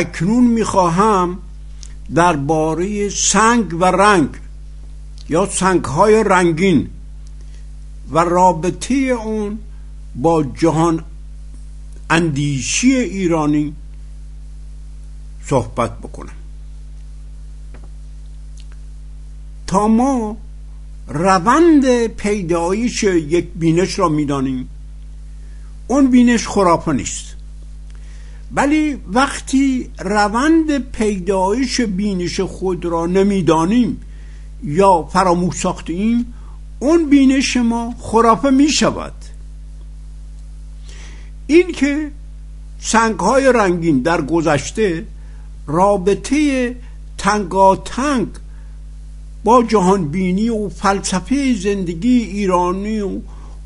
اکنون می‌خواهم درباره سنگ و رنگ یا سنگ های رنگین و رابطه اون با جهان اندیشی ایرانی صحبت بکنم. تا ما روند پیدایش یک بینش را می‌دانیم اون بینش خرافه نیست. ولی وقتی روند پیدایش بینش خود را نمی‌دانیم یا فراموش ساختیم اون بینش ما خرافه می شود این که سنگ های رنگین در گذشته رابطه تنگاتنگ با جهان بینی و فلسفه زندگی ایرانی و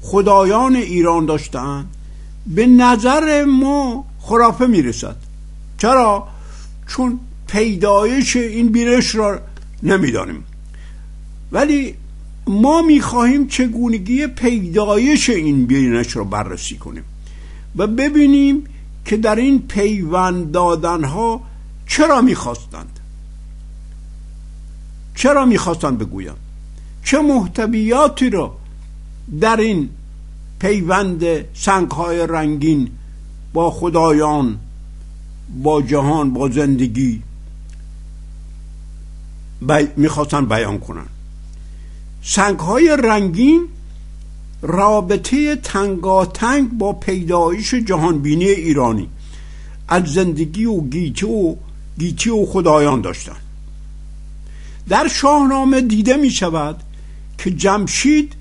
خدایان ایران داشتند به نظر ما خرافه می‌رسد. چرا؟ چون پیدایش این بینش را نمی‌دانیم. ولی ما می‌خواهیم چگونگی پیدایش این بینش را بررسی کنیم و ببینیم که در این پیوند دادن ها چرا می‌خواستند. چرا می‌خواستند بگویم؟ چه محتویاتی را در این پیوند سنگ های رنگین با خدایان با جهان با زندگی بی... می‌خواستن بیان کنن. سنگ های رنگین رابطه تنگاتنگ با پیدایش جهانبینی ایرانی از زندگی و گیتی و گیتی و خدایان داشتن. در شاهنامه دیده می شود که جمشید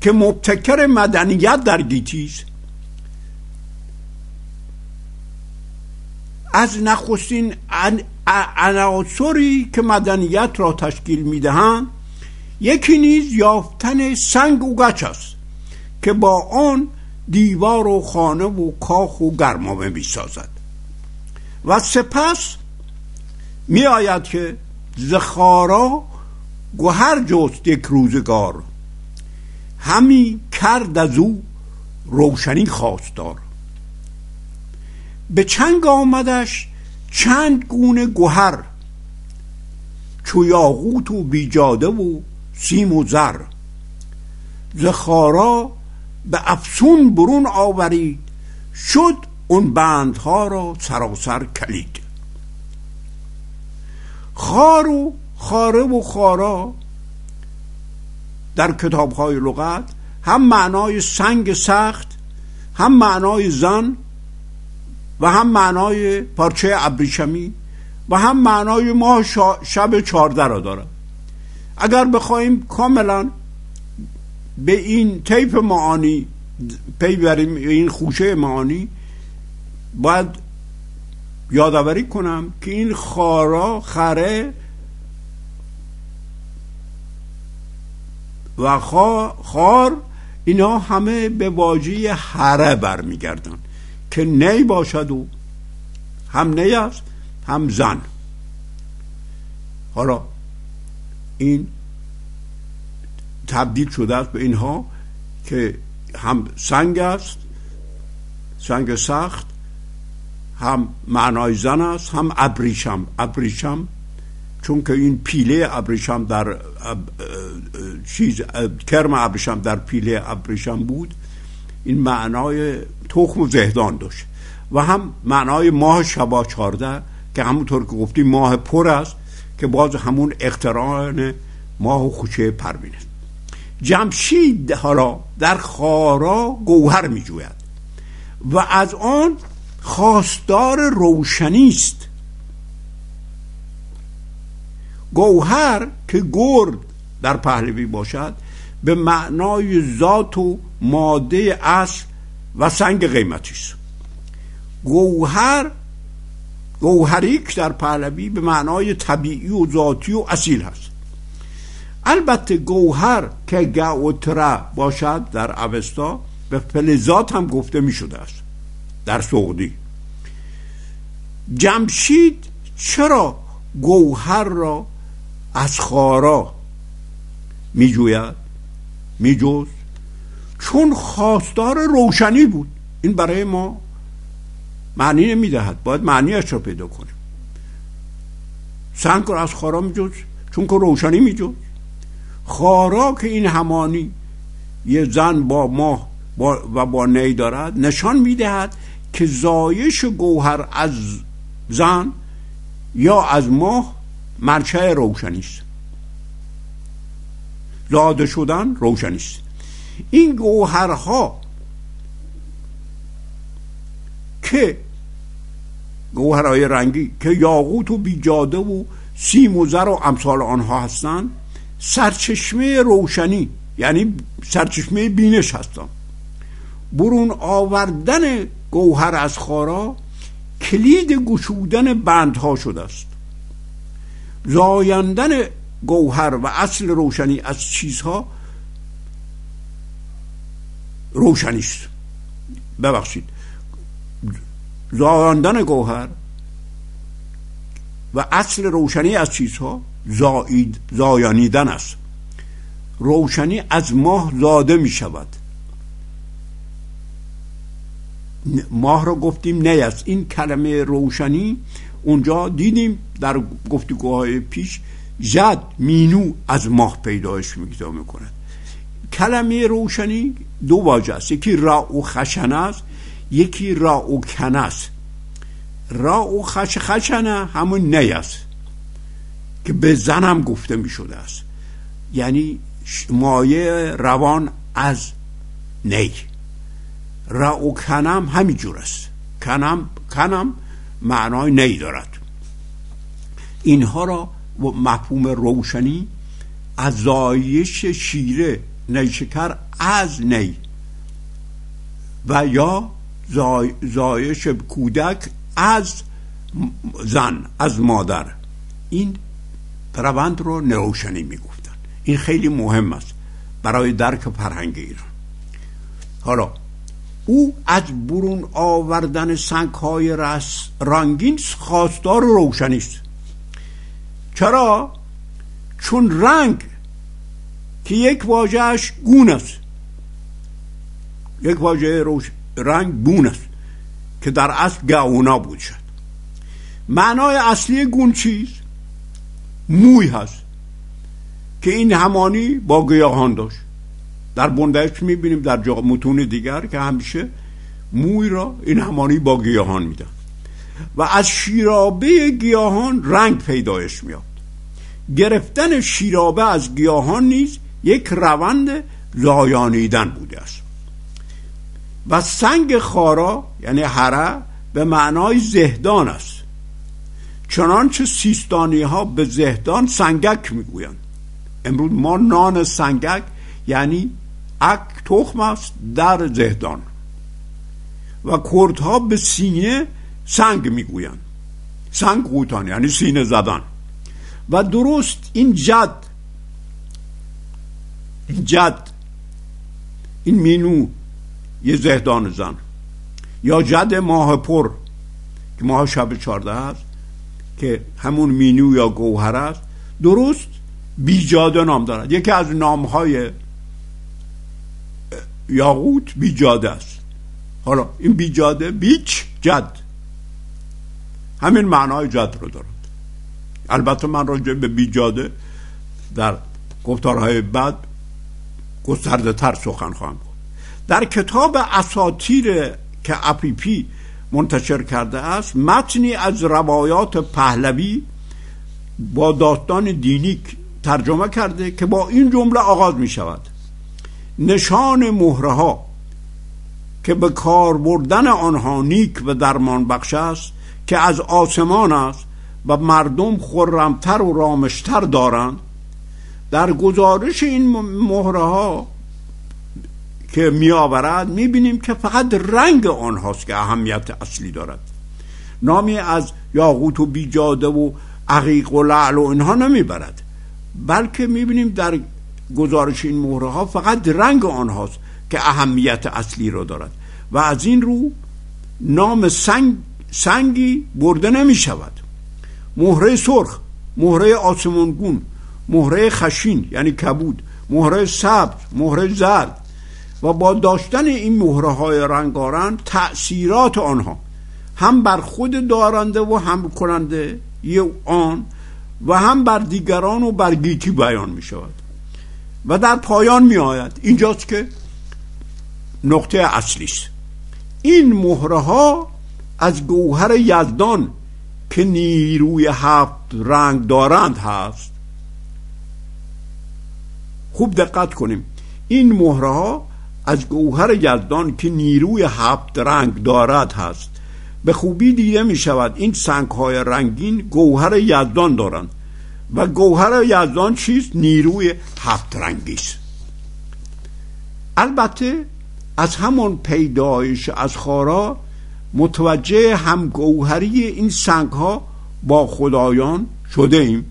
که مبتکر مدنیت در گیتی است از نخستین عناصری که مدنیت را تشکیل می‌دهند یکی نیز یافتن سنگ و گچ است که با آن دیوار و خانه و کاخ و گرمامه می سازد و سپس می آید که زخارا گوهر جست یک روزگار. همی کرد از او روشنی خواستار. به چنگ آمدش چند گونه گوهر چو یاقوت و بیجاده و سیم و زر. زخارا به افسون برون آورید شد اون بندها را سراسر کلید. خار و خاره و خارا در کتاب های لغت هم معنای سنگ سخت هم معنای زن و هم معنای پارچه ابریشمی و هم معنای ماه شب چارده را دارد اگر بخواهیم کاملا به این طیف معانی پی بریم این خوشه معانی باید یادآوری کنم که این خارا خره و خار اینا همه به واژه هره برمیگردن. که نی باشد و هم نی است هم زن. حالا این تبدیل شده است به اینها که هم سنگ است سنگ سخت هم معنای زن است هم ابریشم. ابریشم چون که این پیله ابریشم در چیز کرم ابریشم در پیله ابریشم بود این معنای تخم و زهدان داشت. و هم معنای ماه شبا چارده که همونطور که گفتیم ماه پر است که باز همون اقتران ماه و خوشه پروین است جمشید حالا در خارا گوهر می جوید و از آن خواستار روشنی است. گوهر که گرد در پهلوی باشد به معنای ذات و ماده اصل و سنگ قیمتی است گوهر گوهریک در پهلوی به معنای طبیعی و ذاتی و اصیل هست. البته گوهر که گاوتره باشد در اوستا به فلزات هم گفته می شده است در سعودی. جمشید چرا گوهر را از خارا می جوید می چون خواستار روشنی بود. این برای ما معنی نمی‌دهد. باید معنیش رو پیدا کنیم. سنگ رو از خارا میجوز چون که روشنی میجوز خارا که این همانی یه زن با ماه و با نی دارد نشان می‌دهد که زایش گوهر از زن یا از ماه مرچه روشنی است. زاده شدن روشنی است این گوهرها که گوهرهای رنگی که یاقوت و بیجاده و سیم و زر و امثال آنها هستند سرچشمه روشنی یعنی سرچشمه بینش هستند برون آوردن گوهر از خارا کلید گشودن بندها شده است. زایندن گوهر و اصل روشنی از چیزها روشنی است. ببخشید. زایاندن گوهر و اصل روشنی از چیزها زاید زایانیدن است. روشنی از ماه زاده می شود. ماه رو گفتیم نه است. این کلمه روشنی اونجا دیدیم در گفتگوهای پیش. جد مینو از ماه پیدایش میگذار می‌کند. کلمه روشنی دو واژه است. یکی را و خشن است یکی را و کن است. را و خش خشنه همون نی است که به زنم گفته می شده است. یعنی مایه روان از نی. را و کنم همین جور است. کنم کنم معنای نی دارد. اینها را مفهوم روشنی از زایش شیره نیشکر از نی. و یا زایش کودک از زن از مادر. این روند رو نروشنی می‌گفتن. این خیلی مهم است برای درک فرهنگ ایران. حالا او از برون آوردن سنگ های رنگین خواستار روشنی است. چرا؟ چون رنگ که یک واژهش گون است. یک واژه روش... رنگ گون است که در اصل گاونا بود شد. معنای اصلی گون چیز موی هست که این همانی با گیاهان داشت. در بندهش می‌بینیم در متون دیگر که همیشه موی را این همانی با گیاهان میدن. و از شیرابه گیاهان رنگ پیدایش میاد گرفتن شیرابه از گیاهان نیز یک روند زایانیدن بوده است. و سنگ خارا یعنی هره به معنای زهدان است. چنانچه سیستانی ها به زهدان سنگک می‌گویند. امروز ما نان سنگک یعنی اک تخم است در زهدان. و کردها به سینه سنگ می‌گویند. سنگ قوتان یعنی سینه زدن. و درست این جد این جد این مینو یه زهدان زن. یا جد ماه پر که ماه شب چارده است که همون مینو یا گوهر است. درست بیجاده نام دارد. یکی از نامهای یاقوت بیجاده است. حالا این بیجاده بیچ جد. همین معنای جد رو دارد البته من راجع به بیجاده در گفتارهای بعد گسترده تر سخن خواهم در کتاب اساتیر که اپیپی منتشر کرده است متنی از روایات پهلوی با داستان دینی ترجمه کرده که با این جمله آغاز می شود. نشان مهره ها که به کار بردن آنها نیک و درمان بخش است که از آسمان است و مردم خرمتر و رامشتر دارند در گزارش این مهره ها که می آورد می بینیم که فقط رنگ آنهاست که اهمیت اصلی دارد. نامی از یاقوت و بیجاده و عقیق و لعل و اینها نمی‌برد. بلکه می بینیم در گزارش این مهره ها فقط رنگ آنهاست که اهمیت اصلی را دارد. و از این رو نام سنگ سنگی برده نمی شود مهره سرخ مهره آسمانگون مهره خشین یعنی کبود مهره سبز مهره زرد. و با داشتن این مهره های رنگارن تأثیرات آنها هم بر خود دارنده و هم کننده یه آن و هم بر دیگران و بر گیتی بیان می شود و در پایان می آید اینجاست که نقطه اصلی است این مهره ها از گوهر یزدان که نیروی هفت رنگ دارند هست. خوب دقت کنیم. این مهره ها از گوهر یزدان که نیروی هفت رنگ دارد هست. به خوبی دیده می شود این سنگ های رنگین گوهر یزدان دارند. و گوهر یزدان چیست؟ نیروی هفت رنگی است. البته از همون پیدایش از خارا متوجه همگوهری این سنگ ها با خدایان شده ایم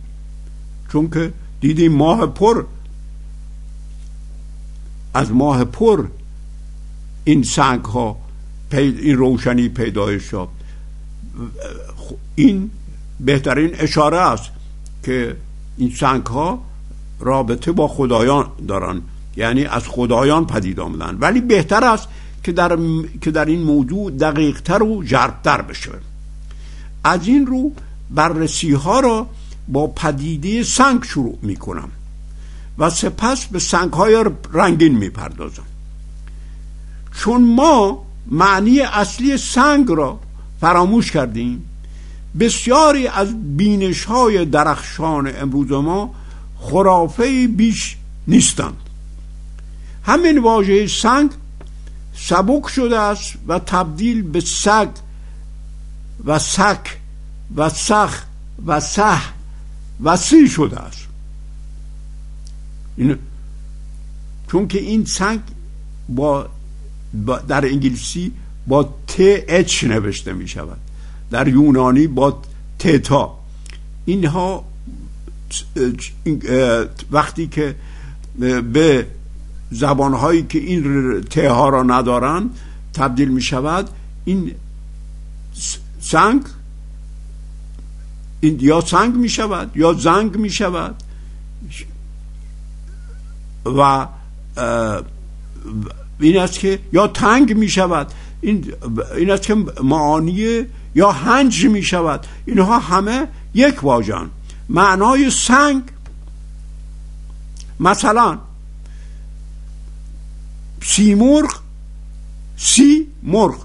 چون که دیدیم ماه پر از ماه پر این سنگ ها این روشنی پیدایش شد این بهترین اشاره است که این سنگ ها رابطه با خدایان دارن یعنی از خدایان پدید آمدن. ولی بهتر است که در, که در این موضوع دقیقتر و جربتر بشه. از این رو بررسی ها را با پدیده سنگ شروع می کنم و سپس به سنگ های رنگین می پردازم چون ما معنی اصلی سنگ را فراموش کردیم بسیاری از بینش های درخشان امروز ما خرافه بیش نیستند. همین واژه سنگ سبک شده است و تبدیل به سگ و سک و سخ و سه و سی شده است. این چون که این سنگ با, در انگلیسی با ت اچ نوشته می شود. در یونانی با تتا اینها وقتی که به زبانهایی که این ته ها را ندارن تبدیل می شود. این سنگ این یا سنگ می شود یا زنگ می شود. و این است که یا تنگ می شود. این, این است که معانی یا هنج می شود. اینها همه یک واژن. معنای سنگ مثلا سی مرغ سی مرغ.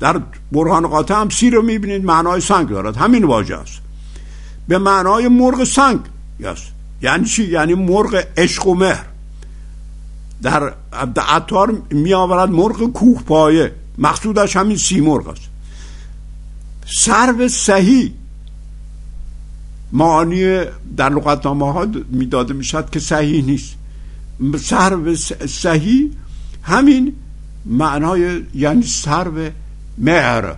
در برهان قاطع هم سی رو می‌بینید معنای سنگ دارد. همین واژه است. به معنای مرغ سنگ است یعنی چی؟ یعنی مرغ عشق و مهر. در عطار می آورد مرغ کوه پایه. مقصودش همین سی مرغ است. سرو صحیح معانی در لغتنامه ها می‌داده می‌شد که صحیح نیست. سرو صحیح همین معنای یعنی سرو مهر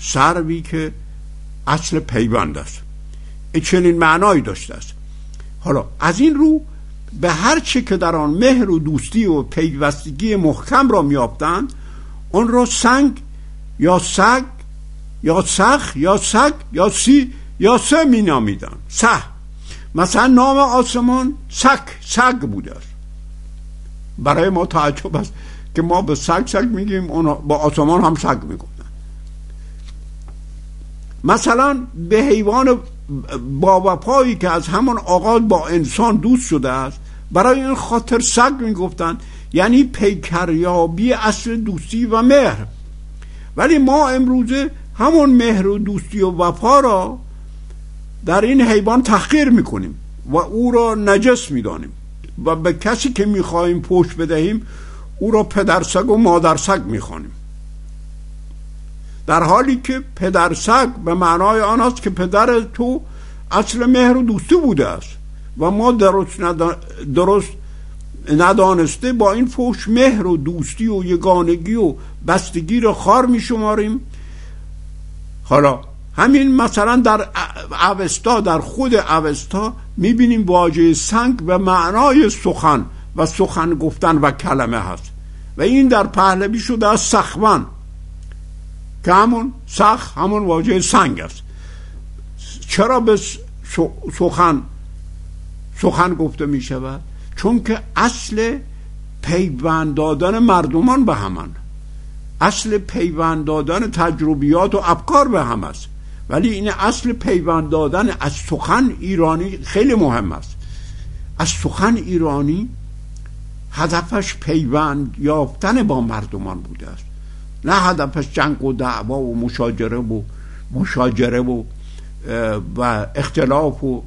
سروی که اصل پیوند است. چنین معنایی داشته است. حالا از این رو به هر چه که در آن مهر و دوستی و پیوستگی محکم را میابتند اون را سنگ یا سگ یا سخ یا سگ یا سی یا سه می نامیدن سه. مثلا نام آسمان سک سگ بوده است. برای ما تعجب است که ما به سگ سگ میگیم اون با آسمان هم سگ می‌گفتن مثلا به حیوان با وفایی که از همان آغاز با انسان دوست شده است برای این خاطر سگ می‌گفتن یعنی پیکریابی اصل دوستی و مهر. ولی ما امروزه همون مهر و دوستی و وفا را در این حیوان تحقیر می‌کنیم و او را نجس می‌دانیم. و به کسی که می‌خواهیم پشت بدهیم او را پدرسگ و مادرسگ می‌خوانیم. در حالی که پدرسگ به معنای آن است که پدر تو اصل مهر و دوستی بوده است و ما درست, درست ندانسته با این فوش مهر و دوستی و یگانگی و بستگی را خار می شماریم حالا همین مثلا در اوستا در خود اوستا می‌بینیم واژه سنگ به معنای سخن و سخن گفتن و کلمه هست. و این در پهلوی شده از سخوان که همون سخ همون واژه سنگ است. چرا به سخن سخن گفته می شود چون که اصل پیوند دادن مردمان به همان اصل پیوند دادن تجربیات و افکار به هم است. ولی این اصل پیوند دادن از سخن ایرانی خیلی مهم است. از سخن ایرانی هدفش پیوند یافتن با مردمان بوده است. نه هدفش جنگ و دعوا و مشاجره و مشاجره و و اختلاف و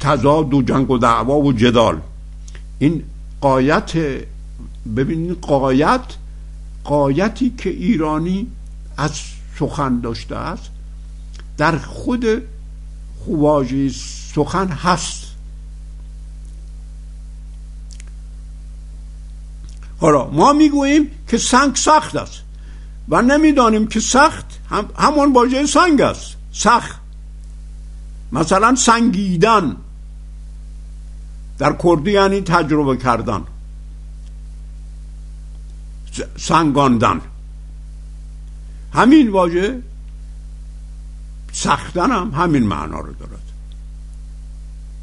تضاد و جنگ و دعوا و جدال. این قایت ببینید قایت قایتی که ایرانی از سخن داشته است در خود خواجه سخن هست. حالا ما می‌گوییم که سنگ سخت است و نمی‌دانیم که سخت هم همان واژه سنگ است. سخت. مثلا سنگیدن. در کردی یعنی تجربه کردن. سنگاندن. همین واژه سختن هم همین معنا رو دارد.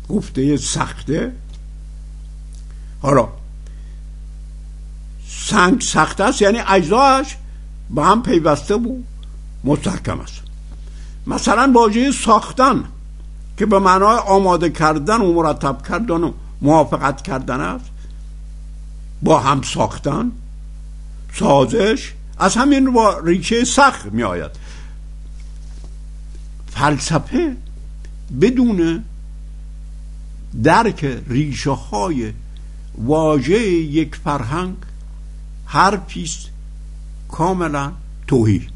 گفته سخته. حالا سنگ سخت است یعنی اجزاش به هم پیوسته و مستحکم است. مثلا واژه ساختن که به معنای آماده کردن و مرتب کردن و موافقت کردن است با هم ساختن سازش از همین با ریشه سخت می آید فلسفه بدون درک ریشه های واژه یک فرهنگ هر پیست کاملا توهی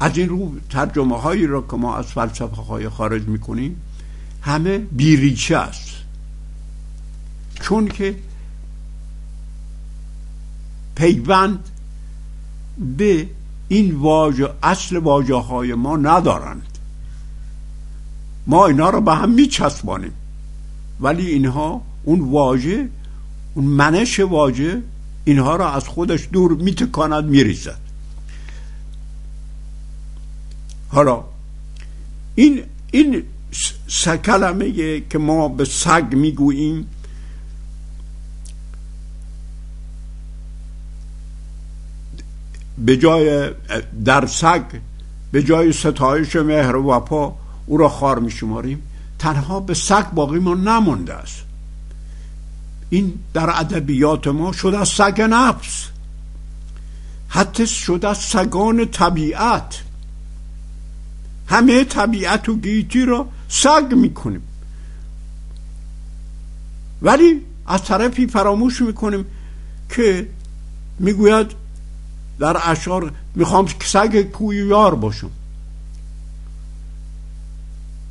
از این رو ترجمه هایی را که ما از فلسفه های خارج می‌کنیم همه بیریچه است. چون که پیوند به این واژه اصل واژه های ما ندارند. ما اینا رو به هم میچسبانیم. ولی اینها اون واژه اون منش واژه اینها را از خودش دور میتکاند میریزد. حالا این این کلمه که ما به سگ می‌گوییم به جای در سگ به جای ستایش مهر و وفا او را خار میشماریم. تنها به سگ باقی ما نمانده است. این در ادبیات ما شده از سگ نفس. حتی شده از سگان طبیعت. همه طبیعت و گیتی را سگ می‌کنیم. ولی از طرفی فراموش می‌کنیم که می‌گوید در اشعار می‌خوام سگ کویار باشم.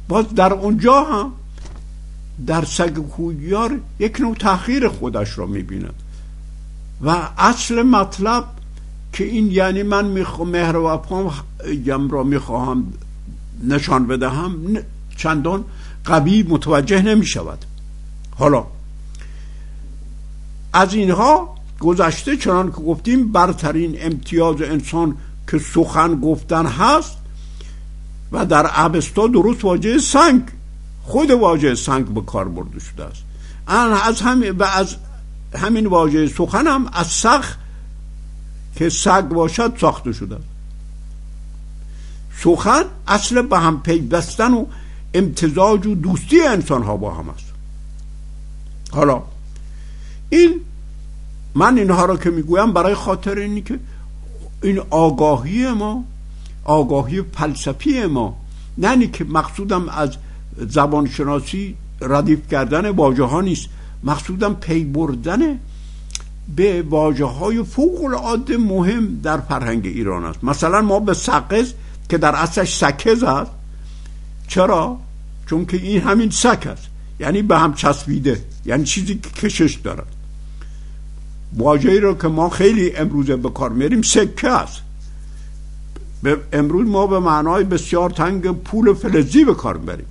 باز در اونجا هم در سگ کویار یک نوع تاخیر خودش را می‌بیند. و اصل مطلب که این یعنی من مهر و را می‌خواهم نشان بدهم چندان قوی متوجه نمی شود حالا از اینها گذشته چنان که گفتیم برترین امتیاز انسان که سخن گفتن هست و در عبستا درست واژه سنگ خود واژه سنگ به کار برده شده است. از همین و از همین واژه سخن هم از سخ که سگ باشد ساخته شده است. سخن اصل به هم پیوستن و امتزاج و دوستی انسان ها با هم است. حالا این من اینها را که می‌گویم برای خاطر اینی که این آگاهی ما آگاهی فلسفی ما نه که مقصودم از زبانشناسی ردیف کردن واژه ها نیست مقصودم پی بردن به واجه های فوق العاده مهم در فرهنگ ایران است. مثلا ما به سقز که در اصلش سکز است. چرا؟ چون که این همین سک است. یعنی به هم چسبیده. یعنی چیزی که کشش دارد. واجهی رو که ما خیلی امروزه به کار میریم سکه است. امروز ما به معنای بسیار تنگ پول فلزی به کار بریم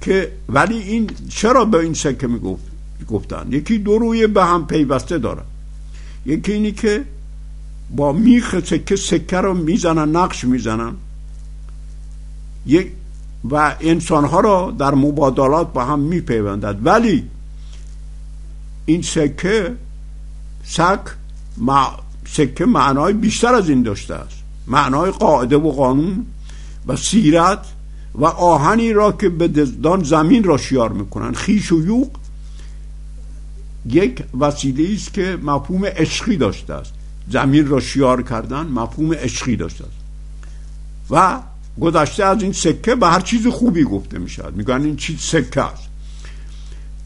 که ولی این چرا به این سکه می‌گفت یکی دو روی به هم پیوسته داره یکی اینی که با میخ سکه سکه رو می‌زنن نقش می‌زنن. و انسان ها را در مبادلات با هم میپیوندد. ولی این سکه سک سکه معنای بیشتر از این داشته است. معنای قاعده و قانون و سیرت و آهنی را که به دزدان زمین را شیار می‌کنن. خیش و یوق یک وسیله است که مفهوم عشقی داشته است. زمین را شیار کردن مفهوم عشقی داشته است. و گذشته از این سکه به هر چیز خوبی گفته می شود میگن این چیز سکه است.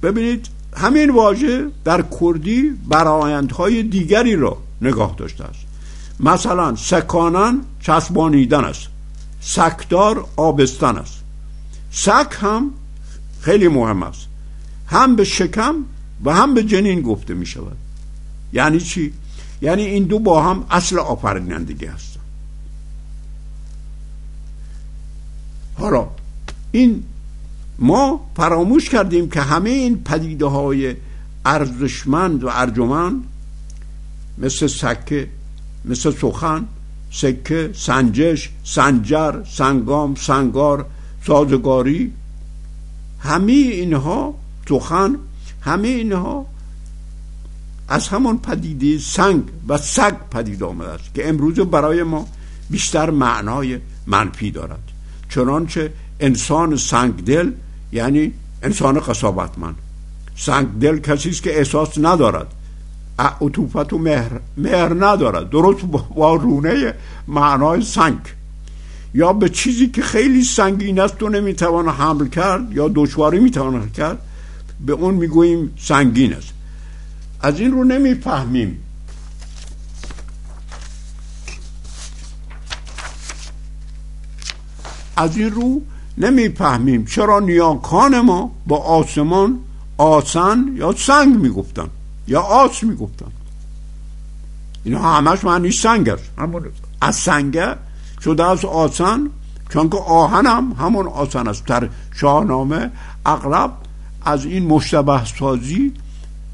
ببینید همین واژه در کردی برایندهای دیگری را نگاه داشته است. مثلا سکانن چسبانیدن است. سکدار آبستن است. سک هم خیلی مهم است. هم به شکم و هم به جنین گفته می شود. یعنی چی؟ یعنی این دو با هم اصل آفرینندگی هستن حالا این ما فراموش کردیم که همه این پدیده های ارزشمند و ارجمند مثل سکه مثل سخن سکه سنجش سنجر سنگام سنگار سازگاری همه اینها سخن همه اینها از همان پدیده سنگ و سگ پدید آمده است که امروز برای ما بیشتر معنای منفی دارد. چنانچه انسان سنگ دل یعنی انسان قصابتمند. سنگ دل کسی است که احساس ندارد. عطوفت و مهر, مهر ندارد. درست با رونه معنای سنگ. یا به چیزی که خیلی سنگین است و نمی‌توان حمل کرد یا دشواری می‌توان کرد به اون می‌گوییم سنگین است. از این رو نمی‌فهمیم. از این رو نمی‌فهمیم چرا نیاکان ما با آسمان آسن یا سنگ می‌گفتن یا آس می‌گفتن. اینا همش معنی سنگ است از سنگه شده از آسن چون که آهن هم همون آسن است. در شاهنامه اغلب از این مشتبه سازی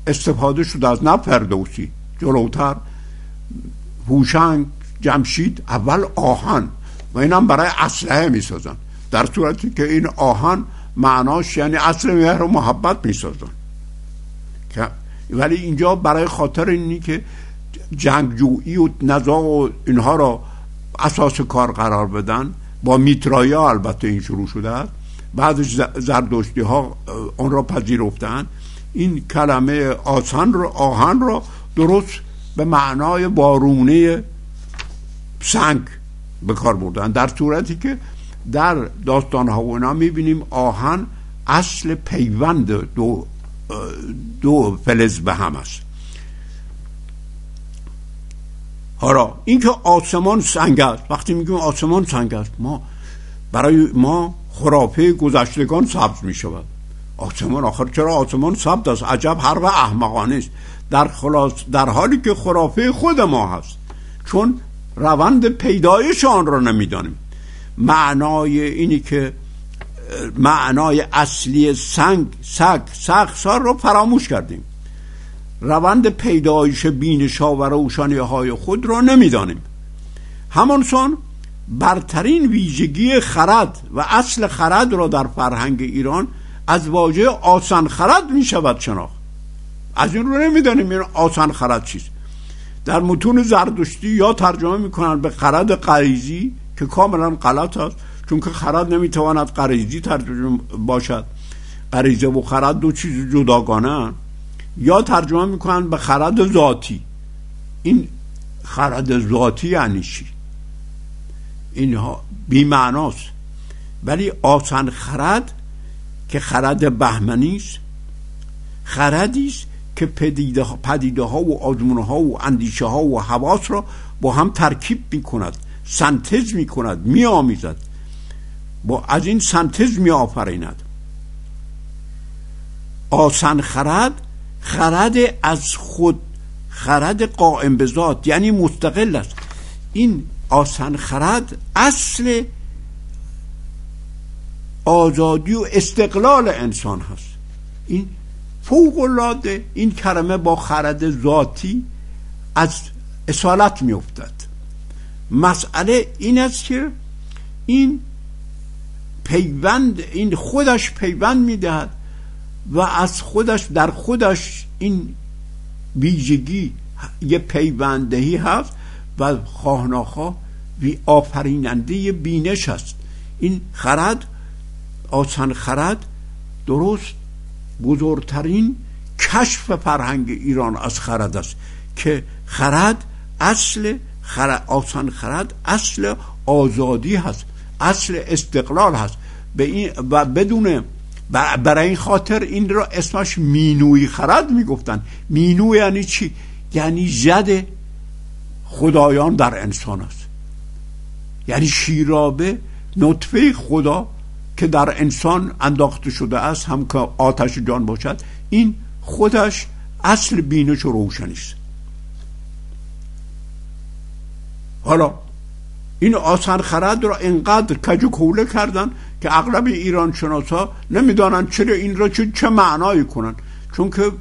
استفاده شده از نه فردوسی جلوتر هوشنگ جمشید اول آهن. و اینم برای اسلحه می‌سازن. در صورتی که این آهن معناش یعنی اصل مهر و محبت می‌سازن ولی اینجا برای خاطر اینی که جنگجویی و نزاع و اینها را اساس کار قرار بدن با میترایا البته این شروع شده است بعد زردشتی ها اون را پذیرفتن. این کلمه آسان رو آهن را درست به معنای بارونه سنگ به کار بردن. در صورتی که در داستان ها و اینا می‌بینیم آهن اصل پیوند دو دو فلز به هم است. حالا اینکه آسمان سنگ است وقتی میگیم آسمان سنگ است ما برای ما خرافه گذشتگان سبز می شود آسمان آخر چرا آسمان سبز است؟ عجب حرف احمقانه است. در, خلاص در حالی که خرافه خود ما هست. چون روند پیدایش آن را نمی‌دانیم. معنای اینی که معنای اصلی سنگ سگ سخسار رو فراموش کردیم. روند پیدایش بینشا و روشانی های خود را نمی‌دانیم. همانسان برترین ویژگی خرد و اصل خرد را در فرهنگ ایران از واژه آسان خرد می شود شناخت. از این رو نمی‌دانیم این آسان خرد چیست. در متون زردشتی یا ترجمه می‌کنن به خرد قریزی که کاملا غلط است چون که خرد نمی‌تواند قریزی ترجمه باشد. قریزه و خرد دو چیز جداگانه یا ترجمه می‌کنن به خرد ذاتی. این خرد ذاتی یعنی چی؟ اینها بیمعناست. ولی آسان خرد که خرد بهمنی است خردی است که پدیده, پدیده ها و آزمونه ها و اندیشه ها و حواس را با هم ترکیب می کند سنتز می کند می آمیزد با از این سنتز می آفریند آسان خرد خرد از خود خرد قائم به ذات یعنی مستقل است. این آسان خرد اصل آزادی و استقلال انسان هست. این فوق العاده این کلمه با خرد ذاتی از اصالت می افتد مسئله این است که این پیوند این خودش پیوند می‌دهد و از خودش در خودش این ویژگی یه پیوندهی هست و خواهناخواه وی آفریننده بینش است. این خرد آسان خرد درست بزرگترین کشف فرهنگ ایران از خرد است که خرد اصل خرد آسان خرد اصل آزادی هست اصل استقلال هست. به این و بدون برای این خاطر این را اسمش مینوی خرد می‌گفتن. مینو یعنی چی؟ یعنی جد خدایان در انسان است. یعنی شیرابه نطفه خدا که در انسان انداخته شده است هم که آتش جان باشد. این خودش اصل بینش و روشنی است. حالا این آسان خرد را اینقدر کج کوله کردن که اغلب ایران شناسا نمی‌دانند چرا این را چه, چه معنایی کنن. چون که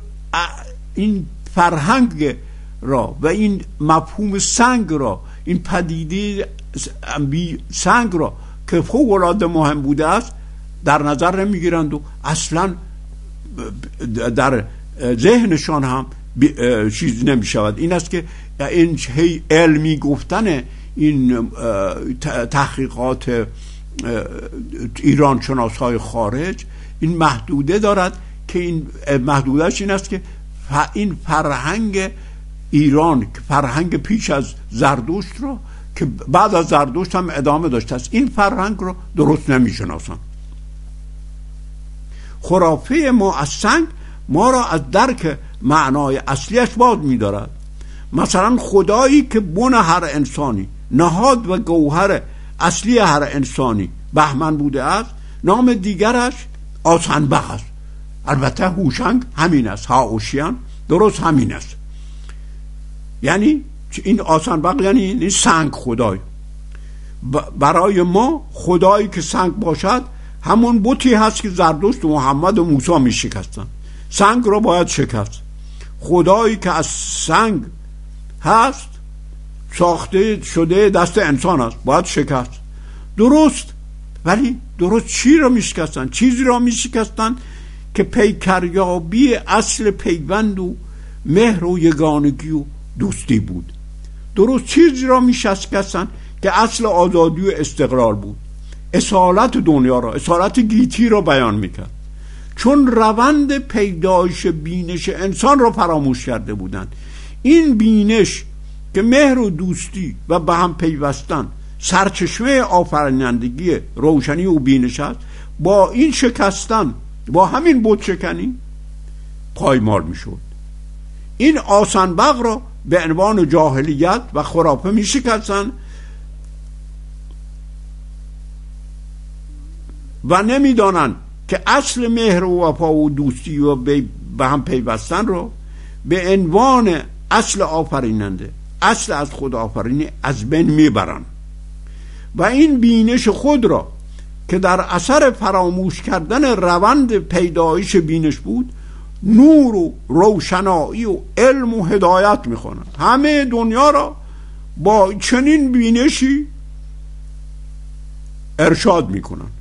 این فرهنگ را و این مفهوم سنگ را این پدیده سنگ را که فوق العاده مهم بوده است در نظر نمی‌گیرند و اصلا در ذهنشان هم چیز نمی شود این است که این علمی گفتن این تحقیقات ایران شناس های خارج این محدوده دارد که این محدودش این است که این فرهنگ ایران فرهنگ پیش از زردوشت رو که بعد از زردوشت هم ادامه داشته است. این فرهنگ رو درست نمی‌شناسن خرافه ما از سنگ ما را از درک معنای اصلیش باد میدارد. مثلا خدایی که بن هر انسانی نهاد و گوهر اصلی هر انسانی بهمن بوده است نام دیگرش آسنبخ است. البته هوشنگ همین است هاوشیان درست همین است. یعنی این آسنبخ یعنی این سنگ خدای. برای ما خدایی که سنگ باشد همون بوتی هست که زردشت و محمد و موسی می شکستن سنگ را باید شکست. خدایی که از سنگ هست ساخته شده دست انسان است باید شکست. درست ولی درست چی را میشکستن؟ چیزی را میشکستن که پیکریابی اصل پیوند و مهر و یگانگی و دوستی بود. درست چیزی را میشکستن که اصل آزادی و استقرار بود. اصالت دنیا را اصالت گیتی را بیان می‌کرد. چون روند پیدایش بینش انسان را فراموش کرده بودند. این بینش که مهر و دوستی و به هم پیوستن سرچشمه آفرینندگی روشنی و بینش است با این شکستن با همین بود شکنی پایمال می‌شد. این آسانبق را به عنوان جاهلیت و خرافه می شکستن و نمی‌دانند که اصل مهر و وفا و دوستی و به هم پیوستن رو به عنوان اصل آفریننده. اصل از خود آفرینی از بین می‌برن. و این بینش خود را که در اثر فراموش کردن روند پیدایش بینش بود نور و روشنایی و علم و هدایت می‌خوانند همه دنیا را با چنین بینشی ارشاد می‌کنند.